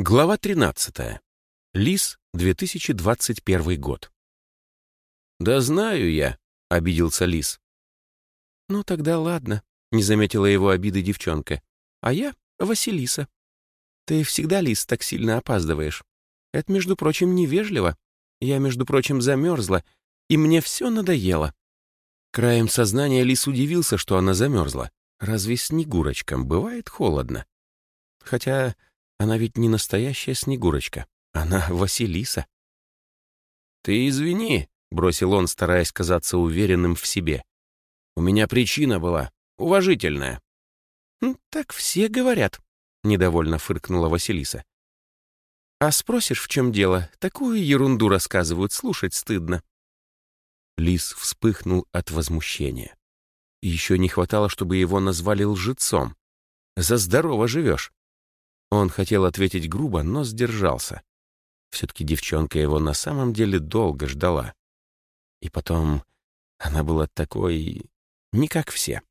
Глава 13. Лис, 2021 год. «Да знаю я», — обиделся Лис. «Ну тогда ладно», — не заметила его обиды девчонка. «А я Василиса. Ты всегда, Лис, так сильно опаздываешь. Это, между прочим, невежливо. Я, между прочим, замерзла, и мне все надоело». Краем сознания Лис удивился, что она замерзла. Разве снегурочкам бывает холодно? Хотя она ведь не настоящая Снегурочка. Она Василиса. «Ты извини», — бросил он, стараясь казаться уверенным в себе. «У меня причина была. Уважительная». «Так все говорят», — недовольно фыркнула Василиса. «А спросишь, в чем дело? Такую ерунду рассказывают, слушать стыдно». Лис вспыхнул от возмущения. Еще не хватало, чтобы его назвали лжецом. За здорово живешь. Он хотел ответить грубо, но сдержался. Все-таки девчонка его на самом деле долго ждала. И потом она была такой... не как все.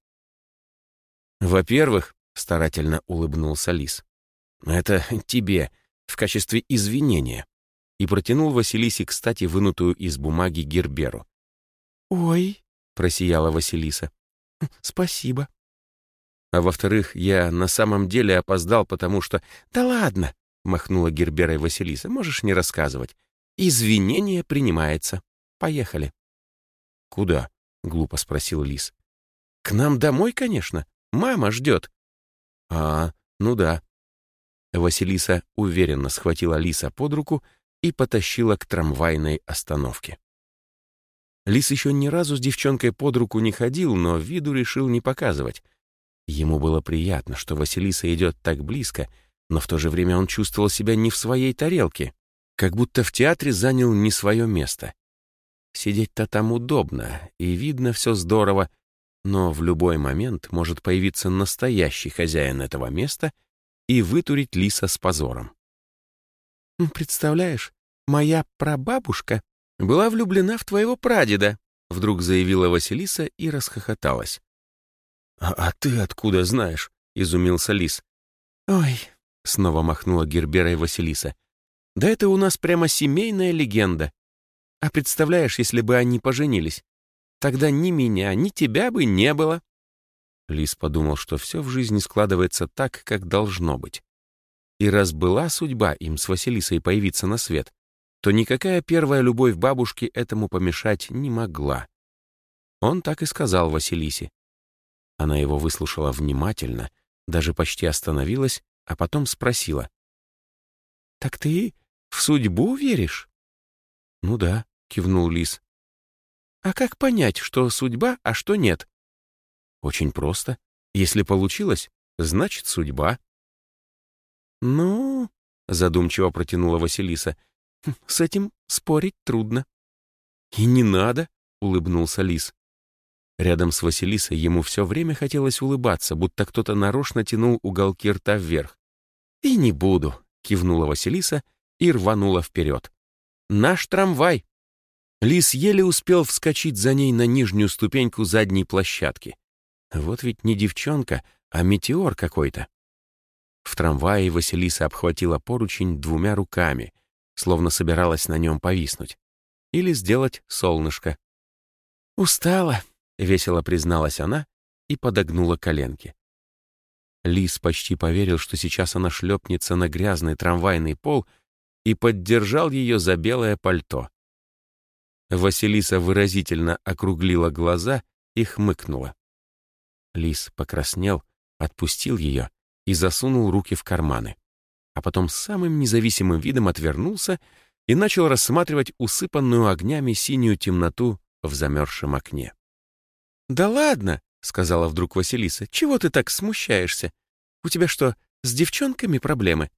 «Во-первых», — старательно улыбнулся Лис, — «это тебе, в качестве извинения», и протянул Василисе, кстати, вынутую из бумаги Герберу. «Ой», — просияла Василиса, — «спасибо». А во-вторых, я на самом деле опоздал, потому что... «Да ладно!» — махнула Гербера Василиса. «Можешь не рассказывать. Извинение принимается. Поехали». «Куда?» — глупо спросил Лис. «К нам домой, конечно. Мама ждет». «А, ну да». Василиса уверенно схватила Лиса под руку и потащила к трамвайной остановке. Лис еще ни разу с девчонкой под руку не ходил, но виду решил не показывать — Ему было приятно, что Василиса идет так близко, но в то же время он чувствовал себя не в своей тарелке, как будто в театре занял не свое место. Сидеть-то там удобно, и видно все здорово, но в любой момент может появиться настоящий хозяин этого места и вытурить лиса с позором. «Представляешь, моя прабабушка была влюблена в твоего прадеда», вдруг заявила Василиса и расхохоталась. «А, а ты откуда знаешь?» — изумился Лис. «Ой», — снова махнула Гербера и Василиса. «Да это у нас прямо семейная легенда. А представляешь, если бы они поженились? Тогда ни меня, ни тебя бы не было». Лис подумал, что все в жизни складывается так, как должно быть. И раз была судьба им с Василисой появиться на свет, то никакая первая любовь бабушки этому помешать не могла. Он так и сказал Василисе. Она его выслушала внимательно, даже почти остановилась, а потом спросила. «Так ты в судьбу веришь?» «Ну да», — кивнул Лис. «А как понять, что судьба, а что нет?» «Очень просто. Если получилось, значит судьба». «Ну...» — задумчиво протянула Василиса. «Хм, «С этим спорить трудно». «И не надо», — улыбнулся Лис. Рядом с Василисой ему все время хотелось улыбаться, будто кто-то нарочно тянул уголки рта вверх. «И не буду», — кивнула Василиса и рванула вперед. «Наш трамвай!» Лис еле успел вскочить за ней на нижнюю ступеньку задней площадки. Вот ведь не девчонка, а метеор какой-то. В трамвае Василиса обхватила поручень двумя руками, словно собиралась на нем повиснуть. Или сделать солнышко. «Устала», — весело призналась она и подогнула коленки. Лис почти поверил, что сейчас она шлепнется на грязный трамвайный пол и поддержал ее за белое пальто. Василиса выразительно округлила глаза и хмыкнула. Лис покраснел, отпустил ее и засунул руки в карманы, а потом самым независимым видом отвернулся и начал рассматривать усыпанную огнями синюю темноту в замерзшем окне. «Да ладно», — сказала вдруг Василиса, — «чего ты так смущаешься? У тебя что, с девчонками проблемы?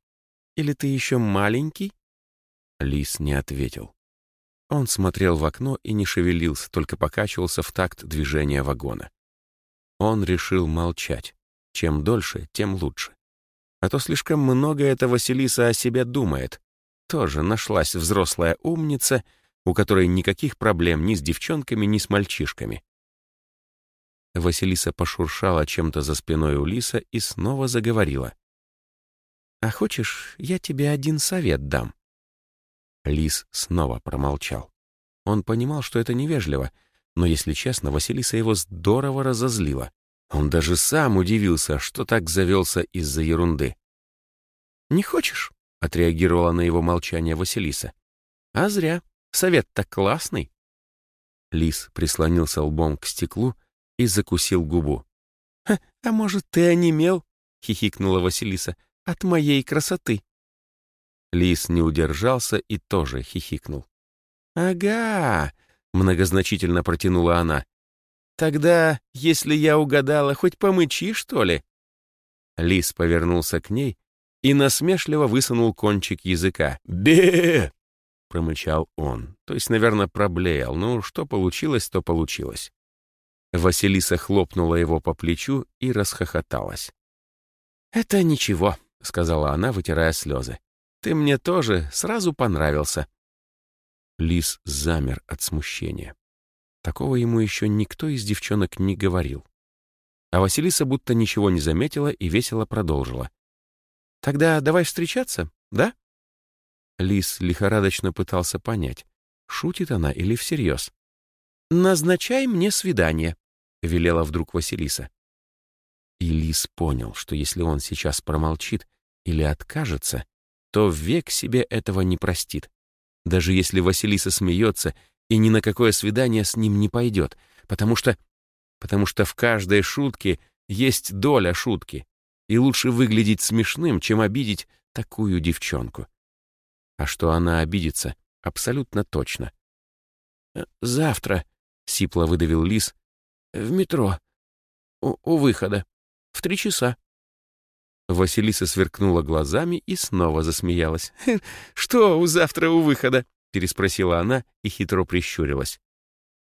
Или ты еще маленький?» Лис не ответил. Он смотрел в окно и не шевелился, только покачивался в такт движения вагона. Он решил молчать. Чем дольше, тем лучше. А то слишком много эта Василиса о себе думает. Тоже нашлась взрослая умница, у которой никаких проблем ни с девчонками, ни с мальчишками. Василиса пошуршала чем-то за спиной у Лиса и снова заговорила. «А хочешь, я тебе один совет дам?» Лис снова промолчал. Он понимал, что это невежливо, но, если честно, Василиса его здорово разозлила. Он даже сам удивился, что так завелся из-за ерунды. «Не хочешь?» — отреагировала на его молчание Василиса. «А зря. Совет-то классный». Лис прислонился лбом к стеклу и закусил губу. «А может, ты онемел?» — хихикнула Василиса. «От моей красоты». Лис не удержался и тоже хихикнул. «Ага!» — многозначительно протянула она. «Тогда, если я угадала, хоть помычи, что ли?» Лис повернулся к ней и насмешливо высунул кончик языка. «Бе!» — промычал он. То есть, наверное, проблеял. Ну, что получилось, то получилось. Василиса хлопнула его по плечу и расхохоталась. «Это ничего», — сказала она, вытирая слезы. «Ты мне тоже сразу понравился». Лис замер от смущения. Такого ему еще никто из девчонок не говорил. А Василиса будто ничего не заметила и весело продолжила. «Тогда давай встречаться, да?» Лис лихорадочно пытался понять, шутит она или всерьез. «Назначай мне свидание», — велела вдруг Василиса. И Лис понял, что если он сейчас промолчит или откажется, то век себе этого не простит. Даже если Василиса смеется и ни на какое свидание с ним не пойдет, потому что... потому что в каждой шутке есть доля шутки, и лучше выглядеть смешным, чем обидеть такую девчонку. А что она обидится, абсолютно точно. «Э, «Завтра», — сипло выдавил Лис, — «в метро, у, у выхода, в три часа». Василиса сверкнула глазами и снова засмеялась. «Что у завтра у выхода?» — переспросила она и хитро прищурилась.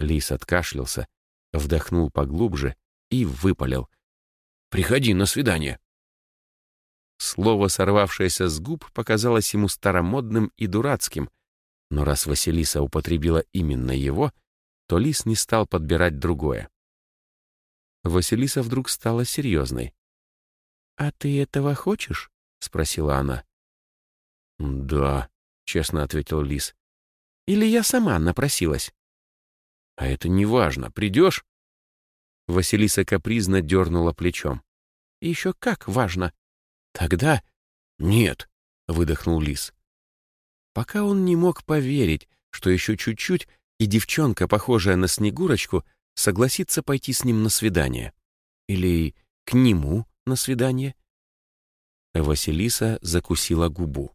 Лис откашлялся, вдохнул поглубже и выпалил. «Приходи на свидание». Слово, сорвавшееся с губ, показалось ему старомодным и дурацким, но раз Василиса употребила именно его, то Лис не стал подбирать другое. Василиса вдруг стала серьезной. «А ты этого хочешь?» — спросила она. «Да», — честно ответил Лис. «Или я сама напросилась?» «А это не важно. Придешь?» Василиса капризно дернула плечом. «Еще как важно!» «Тогда...» «Нет», — выдохнул Лис. Пока он не мог поверить, что еще чуть-чуть, и девчонка, похожая на Снегурочку, согласится пойти с ним на свидание. Или к нему на свидание. Василиса закусила губу.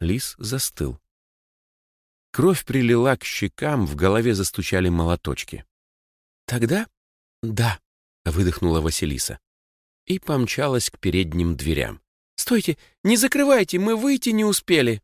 Лис застыл. Кровь прилила к щекам, в голове застучали молоточки. «Тогда да», — выдохнула Василиса и помчалась к передним дверям. «Стойте! Не закрывайте! Мы выйти не успели!»